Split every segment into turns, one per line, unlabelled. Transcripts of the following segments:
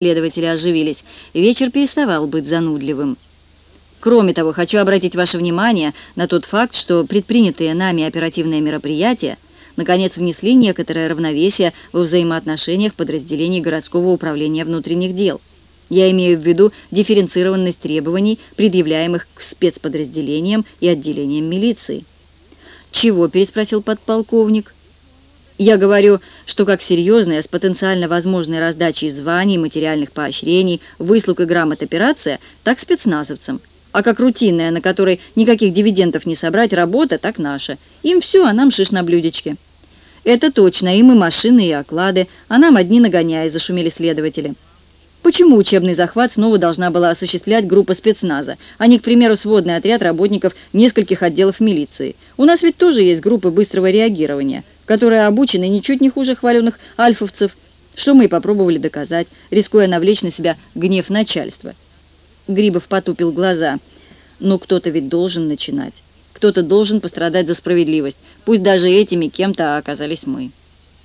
Следователи оживились. Вечер переставал быть занудливым. Кроме того, хочу обратить ваше внимание на тот факт, что предпринятые нами оперативные мероприятия наконец внесли некоторое равновесие во взаимоотношениях подразделений городского управления внутренних дел. Я имею в виду дифференцированность требований, предъявляемых к спецподразделениям и отделениям милиции. «Чего?» – переспросил подполковник. Я говорю, что как серьезная, с потенциально возможной раздачей званий, материальных поощрений, выслуг и грамот операция, так спецназовцам. А как рутинная, на которой никаких дивидендов не собрать, работа, так наша. Им все, а нам шиш на блюдечке. Это точно, им и машины, и оклады, а нам одни нагоняя, зашумели следователи. Почему учебный захват снова должна была осуществлять группа спецназа, а не, к примеру, сводный отряд работников нескольких отделов милиции? У нас ведь тоже есть группы быстрого реагирования – которые обучены ничуть не хуже хваленных альфовцев, что мы и попробовали доказать, рискуя навлечь на себя гнев начальства. Грибов потупил глаза. «Ну, кто-то ведь должен начинать. Кто-то должен пострадать за справедливость, пусть даже этими кем-то оказались мы.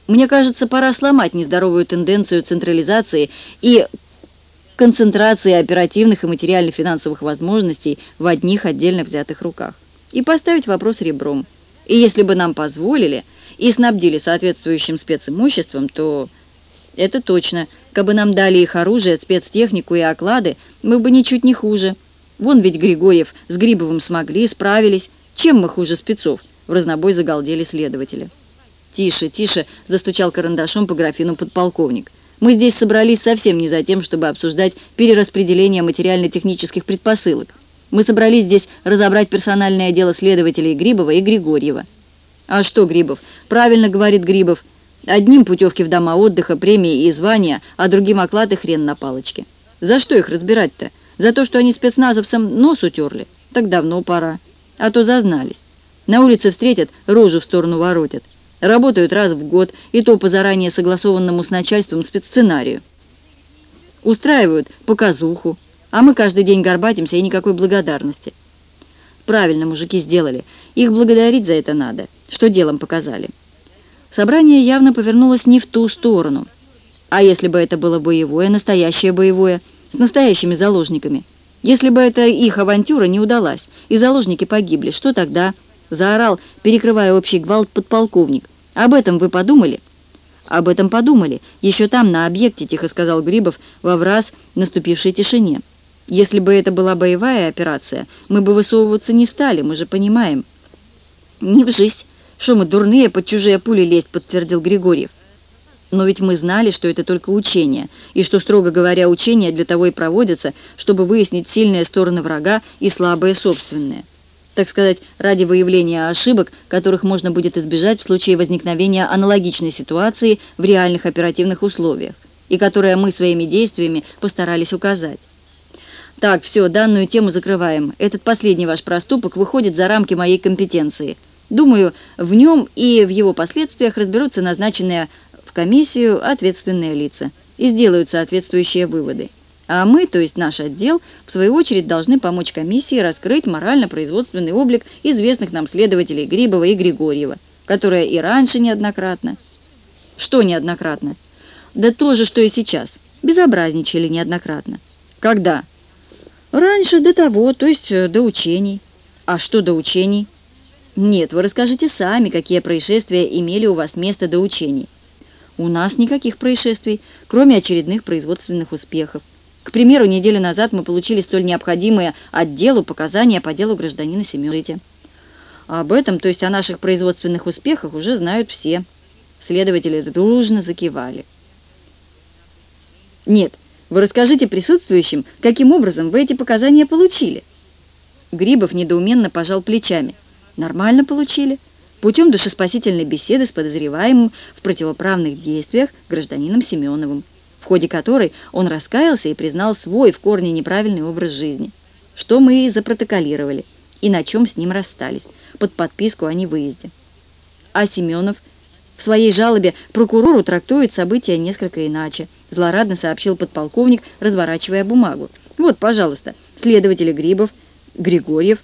Мне кажется, пора сломать нездоровую тенденцию централизации и концентрации оперативных и материально-финансовых возможностей в одних отдельно взятых руках и поставить вопрос ребром. И если бы нам позволили, и снабдили соответствующим специмуществом, то это точно. Кабы нам дали их оружие, спецтехнику и оклады, мы бы ничуть не хуже. Вон ведь Григорьев с Грибовым смогли, справились. Чем мы хуже спецов? В разнобой загалдели следователи. «Тише, тише!» – застучал карандашом по графину подполковник. «Мы здесь собрались совсем не за тем, чтобы обсуждать перераспределение материально-технических предпосылок. Мы собрались здесь разобрать персональное дело следователей Грибова и Григорьева». А что Грибов? Правильно говорит Грибов. Одним путевки в дома отдыха, премии и звания, а другим оклад и хрен на палочке. За что их разбирать-то? За то, что они спецназовцам нос утерли? Так давно пора. А то зазнались. На улице встретят, рожу в сторону воротят. Работают раз в год, и то по заранее согласованному с начальством спецсценарию. Устраивают показуху, а мы каждый день горбатимся и никакой благодарности. Правильно мужики сделали. Их благодарить за это надо, что делом показали. Собрание явно повернулось не в ту сторону. А если бы это было боевое, настоящее боевое, с настоящими заложниками? Если бы эта их авантюра не удалась, и заложники погибли, что тогда? Заорал, перекрывая общий гвалт подполковник. Об этом вы подумали? Об этом подумали. Еще там, на объекте, тихо сказал Грибов, во враз наступившей тишине. Если бы это была боевая операция, мы бы высовываться не стали, мы же понимаем. Не в жизнь. Что мы дурные, под чужие пули лезть, подтвердил Григорьев. Но ведь мы знали, что это только учение, и что, строго говоря, учения для того и проводятся, чтобы выяснить сильные стороны врага и слабые собственные. Так сказать, ради выявления ошибок, которых можно будет избежать в случае возникновения аналогичной ситуации в реальных оперативных условиях, и которые мы своими действиями постарались указать. Так, все, данную тему закрываем. Этот последний ваш проступок выходит за рамки моей компетенции. Думаю, в нем и в его последствиях разберутся назначенные в комиссию ответственные лица и сделают соответствующие выводы. А мы, то есть наш отдел, в свою очередь должны помочь комиссии раскрыть морально-производственный облик известных нам следователей Грибова и Григорьева, которые и раньше неоднократно... Что неоднократно? Да то же, что и сейчас. Безобразничали неоднократно. Когда? Раньше до того, то есть э, до учений. А что до учений? Нет, вы расскажите сами, какие происшествия имели у вас место до учений. У нас никаких происшествий, кроме очередных производственных успехов. К примеру, неделю назад мы получили столь необходимые отделу показания по делу гражданина Семёнова. Об этом, то есть о наших производственных успехах, уже знают все. Следователи дружно закивали. Нет, вы расскажите присутствующим, каким образом вы эти показания получили?» Грибов недоуменно пожал плечами. «Нормально получили. Путем душеспасительной беседы с подозреваемым в противоправных действиях гражданином Семеновым, в ходе которой он раскаялся и признал свой в корне неправильный образ жизни, что мы и запротоколировали, и на чем с ним расстались, под подписку о невыезде. А Семенов – в своей жалобе прокурору трактует события несколько иначе, злорадно сообщил подполковник, разворачивая бумагу. Вот, пожалуйста, следователи Грибов, Григорьев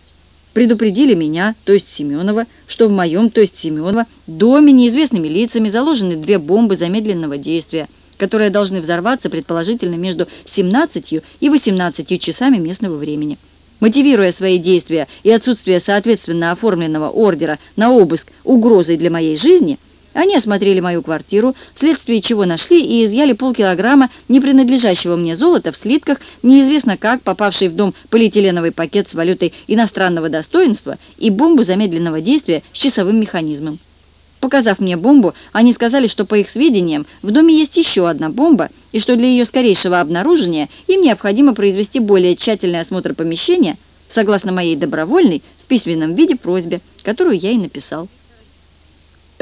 предупредили меня, то есть Семенова, что в моем, то есть Семенова, доме неизвестными лицами заложены две бомбы замедленного действия, которые должны взорваться предположительно между 17 и 18 часами местного времени. Мотивируя свои действия и отсутствие соответственно оформленного ордера на обыск угрозой для моей жизни, они осмотрели мою квартиру, вследствие чего нашли и изъяли полкилограмма не принадлежащего мне золота в слитках, неизвестно как попавший в дом полиэтиленовый пакет с валютой иностранного достоинства и бомбу замедленного действия с часовым механизмом. Показав мне бомбу, они сказали, что, по их сведениям, в доме есть еще одна бомба, и что для ее скорейшего обнаружения им необходимо произвести более тщательный осмотр помещения, согласно моей добровольной, в письменном виде просьбе, которую я и написал.